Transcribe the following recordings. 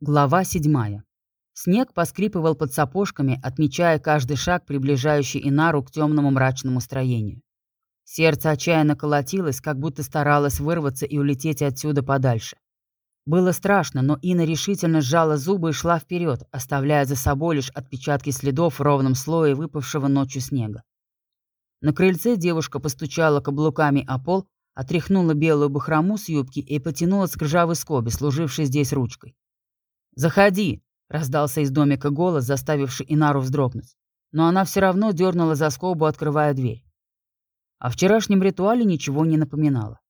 Глава седьмая. Снег поскрипывал под сапожками, отмечая каждый шаг, приближающий Инару к темному мрачному строению. Сердце отчаянно колотилось, как будто старалось вырваться и улететь отсюда подальше. Было страшно, но Ина решительно сжала зубы и шла вперед, оставляя за собой лишь отпечатки следов в ровном слое выпавшего ночью снега. На крыльце девушка постучала каблуками о пол, отряхнула белую бахрому с юбки и потянулась к ржавой скобе, служившей здесь ручкой. «Заходи!» — раздался из домика голос, заставивший Инару вздрогнуть. Но она все равно дернула за скобу, открывая дверь. О вчерашнем ритуале ничего не напоминало.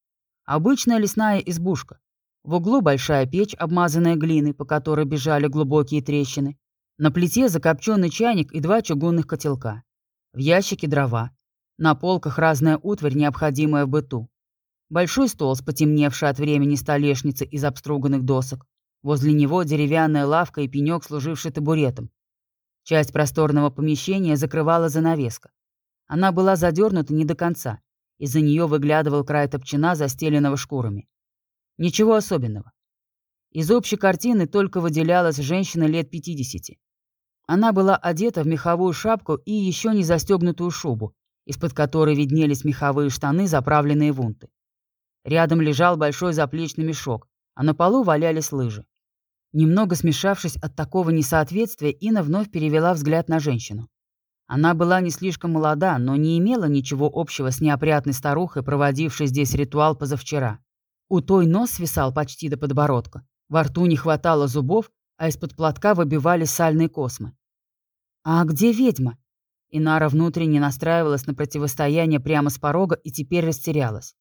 Обычная лесная избушка. В углу большая печь, обмазанная глиной, по которой бежали глубокие трещины. На плите закопченный чайник и два чугунных котелка. В ящике дрова. На полках разная утварь, необходимая в быту. Большой стол с потемневшей от времени столешницей из обструганных досок. Возле него деревянная лавка и пенек, служивший табуретом. Часть просторного помещения закрывала занавеска. Она была задернута не до конца. Из-за нее выглядывал край топчина, застеленного шкурами. Ничего особенного. Из общей картины только выделялась женщина лет 50. Она была одета в меховую шапку и еще не застегнутую шубу, из-под которой виднелись меховые штаны, заправленные в унты. Рядом лежал большой заплечный мешок, а на полу валялись лыжи. Немного смешавшись от такого несоответствия, Инна вновь перевела взгляд на женщину. Она была не слишком молода, но не имела ничего общего с неопрятной старухой, проводившей здесь ритуал позавчера. У той нос свисал почти до подбородка, во рту не хватало зубов, а из-под платка выбивались сальные космы. «А где ведьма?» Инара внутренне настраивалась на противостояние прямо с порога и теперь растерялась.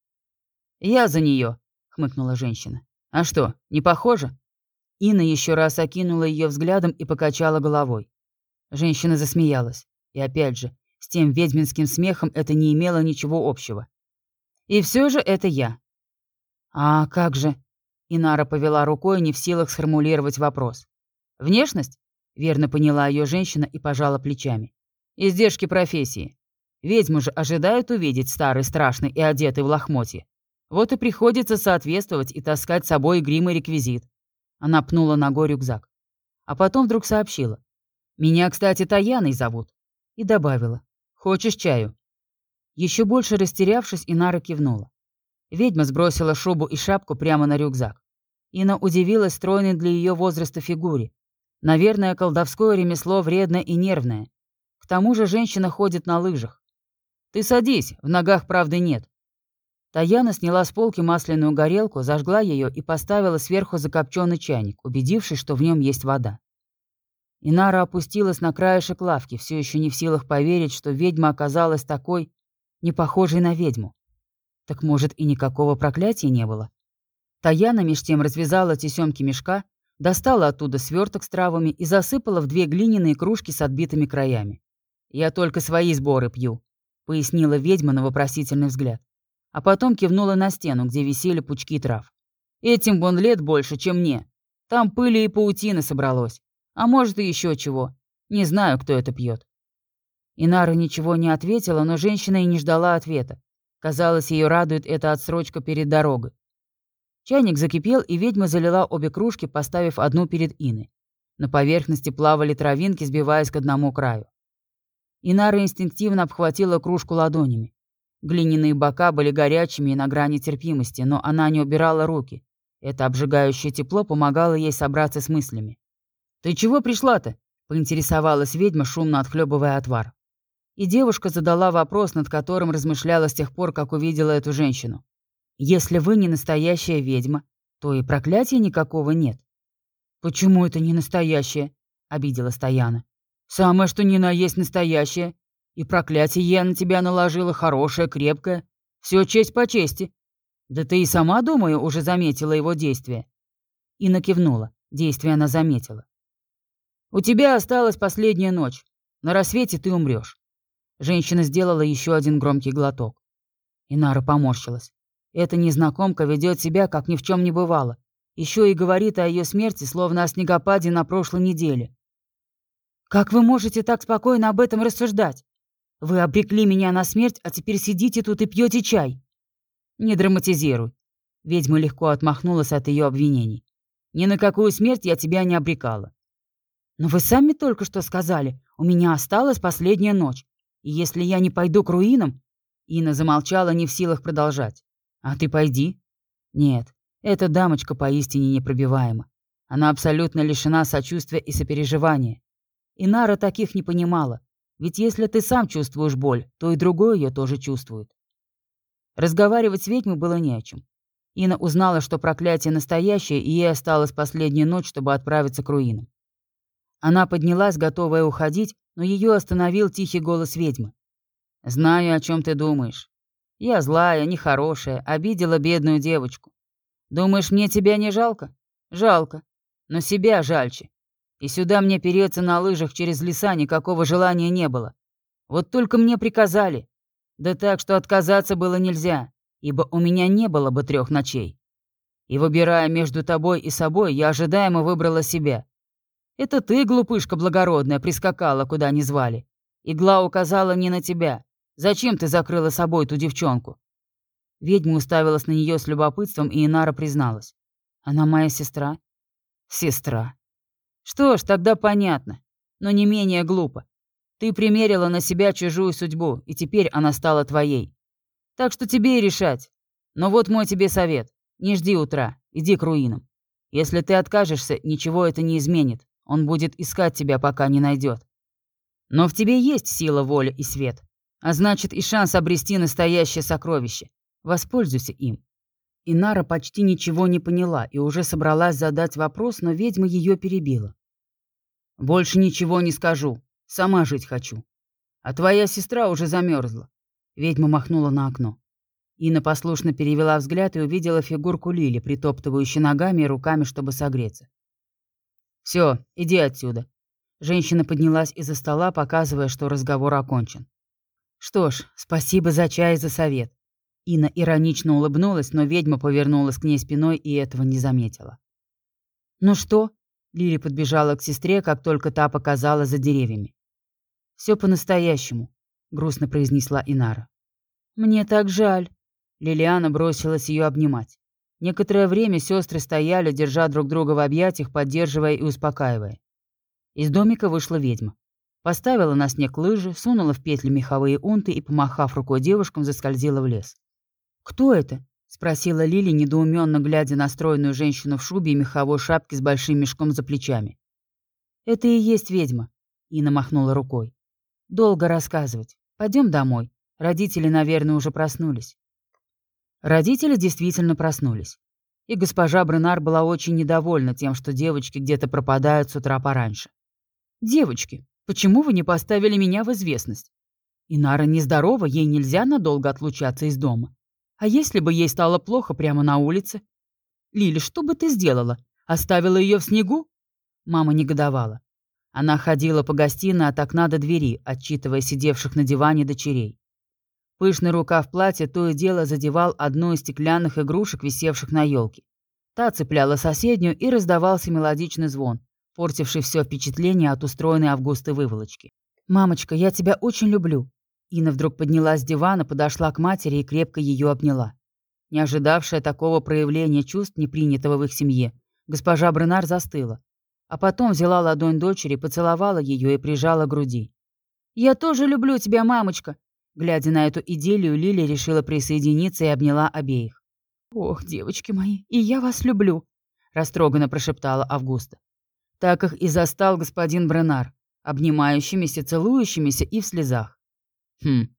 «Я за нее», — хмыкнула женщина. «А что, не похоже?» Инна еще раз окинула ее взглядом и покачала головой. Женщина засмеялась. И опять же, с тем ведьминским смехом это не имело ничего общего. «И все же это я». «А как же?» Инара повела рукой, не в силах сформулировать вопрос. «Внешность?» — верно поняла ее женщина и пожала плечами. «Издержки профессии. Ведьму же ожидают увидеть старый, страшный и одетый в лохмотье. Вот и приходится соответствовать и таскать с собой грим и реквизит. Она пнула ногой рюкзак. А потом вдруг сообщила. «Меня, кстати, Таяной зовут». И добавила. «Хочешь чаю?» Еще больше растерявшись, Инара кивнула. Ведьма сбросила шубу и шапку прямо на рюкзак. Ина удивилась стройной для ее возраста фигуре. Наверное, колдовское ремесло вредное и нервное. К тому же женщина ходит на лыжах. «Ты садись, в ногах правды нет», Таяна сняла с полки масляную горелку, зажгла ее и поставила сверху закопченный чайник, убедившись, что в нем есть вода. Инара опустилась на краешек лавки, все еще не в силах поверить, что ведьма оказалась такой, не похожей на ведьму. Так может, и никакого проклятия не было? Таяна меж тем развязала тесемки мешка, достала оттуда сверток с травами и засыпала в две глиняные кружки с отбитыми краями. «Я только свои сборы пью», — пояснила ведьма на вопросительный взгляд а потом кивнула на стену, где висели пучки трав. «Этим вон лет больше, чем мне. Там пыли и паутины собралось. А может, и еще чего. Не знаю, кто это пьет. Инара ничего не ответила, но женщина и не ждала ответа. Казалось, ее радует эта отсрочка перед дорогой. Чайник закипел, и ведьма залила обе кружки, поставив одну перед Иной. На поверхности плавали травинки, сбиваясь к одному краю. Инара инстинктивно обхватила кружку ладонями. Глиняные бока были горячими и на грани терпимости, но она не убирала руки. Это обжигающее тепло помогало ей собраться с мыслями. «Ты чего пришла-то?» — поинтересовалась ведьма, шумно отхлебывая отвар. И девушка задала вопрос, над которым размышляла с тех пор, как увидела эту женщину. «Если вы не настоящая ведьма, то и проклятия никакого нет». «Почему это не настоящее?» — обидела Стояна. «Самое, что ни на есть настоящее. И проклятие я на тебя наложила хорошее, крепкое. Все честь по чести. Да ты и сама, думаю, уже заметила его действие. И накивнула. Действие она заметила. У тебя осталась последняя ночь. На рассвете ты умрешь. Женщина сделала еще один громкий глоток. Инара поморщилась. Эта незнакомка ведет себя, как ни в чем не бывало. Еще и говорит о ее смерти, словно о снегопаде на прошлой неделе. «Как вы можете так спокойно об этом рассуждать? Вы обрекли меня на смерть, а теперь сидите тут и пьете чай. Не драматизируй. Ведьма легко отмахнулась от ее обвинений. Ни на какую смерть я тебя не обрекала. Но вы сами только что сказали, у меня осталась последняя ночь. И если я не пойду к руинам... Инна замолчала, не в силах продолжать. А ты пойди. Нет, эта дамочка поистине непробиваема. Она абсолютно лишена сочувствия и сопереживания. Инара таких не понимала. Ведь если ты сам чувствуешь боль, то и другой ее тоже чувствует. Разговаривать с ведьмой было не о чем. Инна узнала, что проклятие настоящее, и ей осталась последняя ночь, чтобы отправиться к руинам. Она поднялась, готовая уходить, но ее остановил тихий голос ведьмы. «Знаю, о чем ты думаешь. Я злая, нехорошая, обидела бедную девочку. Думаешь, мне тебя не жалко? Жалко. Но себя жальче. И сюда мне переться на лыжах через леса никакого желания не было. Вот только мне приказали. Да так, что отказаться было нельзя, ибо у меня не было бы трех ночей. И выбирая между тобой и собой, я ожидаемо выбрала себя. Это ты, глупышка благородная, прискакала, куда не звали. Игла указала не на тебя. Зачем ты закрыла собой ту девчонку?» Ведьма уставилась на нее с любопытством, и Инара призналась. «Она моя сестра?» «Сестра. Что ж, тогда понятно. Но не менее глупо. Ты примерила на себя чужую судьбу, и теперь она стала твоей. Так что тебе и решать. Но вот мой тебе совет. Не жди утра, иди к руинам. Если ты откажешься, ничего это не изменит. Он будет искать тебя, пока не найдет. Но в тебе есть сила, воля и свет. А значит, и шанс обрести настоящее сокровище. Воспользуйся им». Инара почти ничего не поняла и уже собралась задать вопрос, но ведьма ее перебила. «Больше ничего не скажу. Сама жить хочу. А твоя сестра уже замерзла. Ведьма махнула на окно. Инна послушно перевела взгляд и увидела фигурку Лили, притоптывающей ногами и руками, чтобы согреться. «Все, иди отсюда». Женщина поднялась из-за стола, показывая, что разговор окончен. «Что ж, спасибо за чай и за совет». Инна иронично улыбнулась, но ведьма повернулась к ней спиной и этого не заметила. «Ну что?» — Лили подбежала к сестре, как только та показала за деревьями. Все по-настоящему», — грустно произнесла Инара. «Мне так жаль». Лилиана бросилась ее обнимать. Некоторое время сестры стояли, держа друг друга в объятиях, поддерживая и успокаивая. Из домика вышла ведьма. Поставила на снег лыжи, сунула в петли меховые унты и, помахав рукой девушкам, заскользила в лес. «Кто это?» — спросила Лили, недоуменно глядя на стройную женщину в шубе и меховой шапке с большим мешком за плечами. «Это и есть ведьма», — Инна махнула рукой. «Долго рассказывать. Пойдем домой. Родители, наверное, уже проснулись». Родители действительно проснулись. И госпожа Бренар была очень недовольна тем, что девочки где-то пропадают с утра пораньше. «Девочки, Почему вы не поставили меня в известность? Инара нездорова, ей нельзя надолго отлучаться из дома. А если бы ей стало плохо прямо на улице? Лили, что бы ты сделала? Оставила ее в снегу? Мама негодовала. Она ходила по гостиной от окна до двери, отчитывая сидевших на диване дочерей. Пышный рукав платья то и дело задевал одну из стеклянных игрушек, висевших на елке. Та цепляла соседнюю, и раздавался мелодичный звон, портивший все впечатление от устроенной Августы выволочки. «Мамочка, я тебя очень люблю». Инна вдруг поднялась с дивана, подошла к матери и крепко ее обняла. Не ожидавшая такого проявления чувств, не принятого в их семье, госпожа Бренар застыла. А потом взяла ладонь дочери, поцеловала ее и прижала к груди. «Я тоже люблю тебя, мамочка!» Глядя на эту идиллию, Лили решила присоединиться и обняла обеих. «Ох, девочки мои, и я вас люблю!» растроганно прошептала Августа. Так их и застал господин Бренар, обнимающимися, целующимися и в слезах. Хм.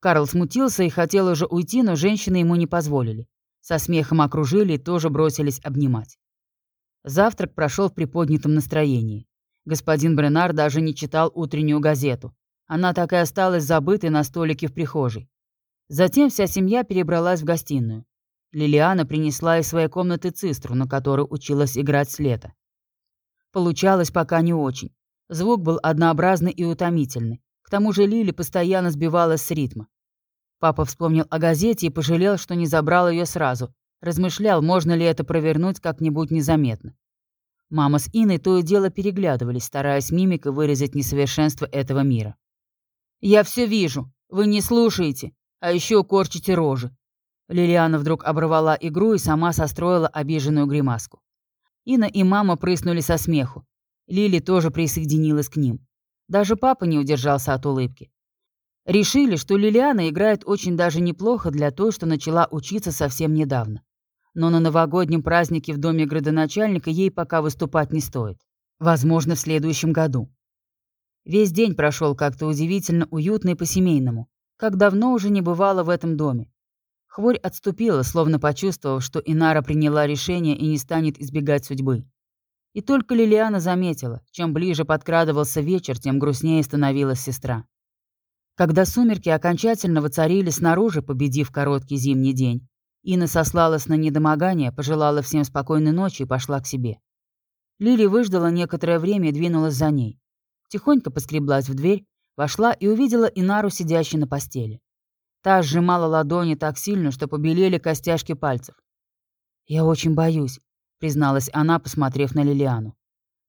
Карл смутился и хотел уже уйти, но женщины ему не позволили. Со смехом окружили и тоже бросились обнимать. Завтрак прошел в приподнятом настроении. Господин Бренар даже не читал утреннюю газету. Она так и осталась забытой на столике в прихожей. Затем вся семья перебралась в гостиную. Лилиана принесла из своей комнаты цистру, на которой училась играть с лета. Получалось пока не очень. Звук был однообразный и утомительный. К тому же Лили постоянно сбивалась с ритма. Папа вспомнил о газете и пожалел, что не забрал ее сразу. Размышлял, можно ли это провернуть как-нибудь незаметно. Мама с Иной то и дело переглядывались, стараясь мимикой вырезать несовершенство этого мира. «Я все вижу. Вы не слушаете. А еще корчите рожи». Лилиана вдруг оборвала игру и сама состроила обиженную гримаску. Инна и мама прыснули со смеху. Лили тоже присоединилась к ним. Даже папа не удержался от улыбки. Решили, что Лилиана играет очень даже неплохо для той, что начала учиться совсем недавно. Но на новогоднем празднике в доме градоначальника ей пока выступать не стоит. Возможно, в следующем году. Весь день прошел как-то удивительно уютно и по-семейному, как давно уже не бывало в этом доме. Хворь отступила, словно почувствовав, что Инара приняла решение и не станет избегать судьбы. И только Лилиана заметила, чем ближе подкрадывался вечер, тем грустнее становилась сестра. Когда сумерки окончательно воцарили снаружи, победив короткий зимний день, Инна сослалась на недомогание, пожелала всем спокойной ночи и пошла к себе. Лили выждала некоторое время и двинулась за ней. Тихонько поскреблась в дверь, вошла и увидела Инару, сидящей на постели. Та сжимала ладони так сильно, что побелели костяшки пальцев. «Я очень боюсь», призналась она, посмотрев на Лилиану.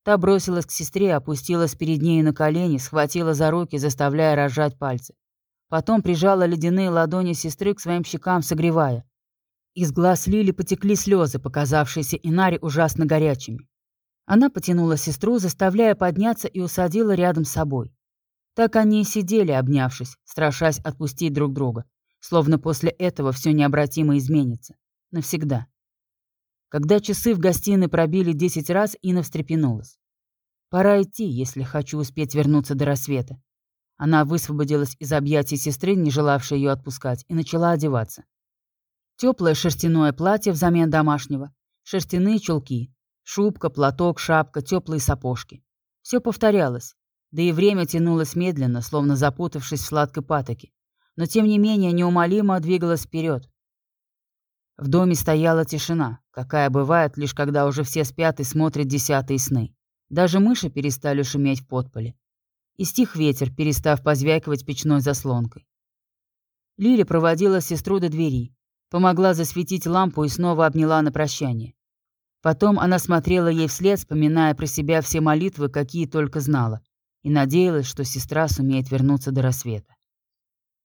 Та бросилась к сестре, опустилась перед ней на колени, схватила за руки, заставляя разжать пальцы. Потом прижала ледяные ладони сестры к своим щекам, согревая. Из глаз Лили потекли слезы, показавшиеся Инаре ужасно горячими. Она потянула сестру, заставляя подняться и усадила рядом с собой. Так они и сидели, обнявшись, страшась отпустить друг друга, словно после этого все необратимо изменится. Навсегда. Когда часы в гостиной пробили десять раз, Инна встрепенулась. «Пора идти, если хочу успеть вернуться до рассвета». Она высвободилась из объятий сестры, не желавшей ее отпускать, и начала одеваться. Теплое шерстяное платье взамен домашнего, шерстяные чулки, шубка, платок, шапка, теплые сапожки. Все повторялось, да и время тянулось медленно, словно запутавшись в сладкой патоке, но тем не менее неумолимо двигалось вперед, в доме стояла тишина, какая бывает лишь когда уже все спят и смотрят десятые сны. Даже мыши перестали шуметь в подполе. И стих ветер, перестав позвякивать печной заслонкой. Лили проводила сестру до двери, помогла засветить лампу и снова обняла на прощание. Потом она смотрела ей вслед, вспоминая про себя все молитвы, какие только знала, и надеялась, что сестра сумеет вернуться до рассвета.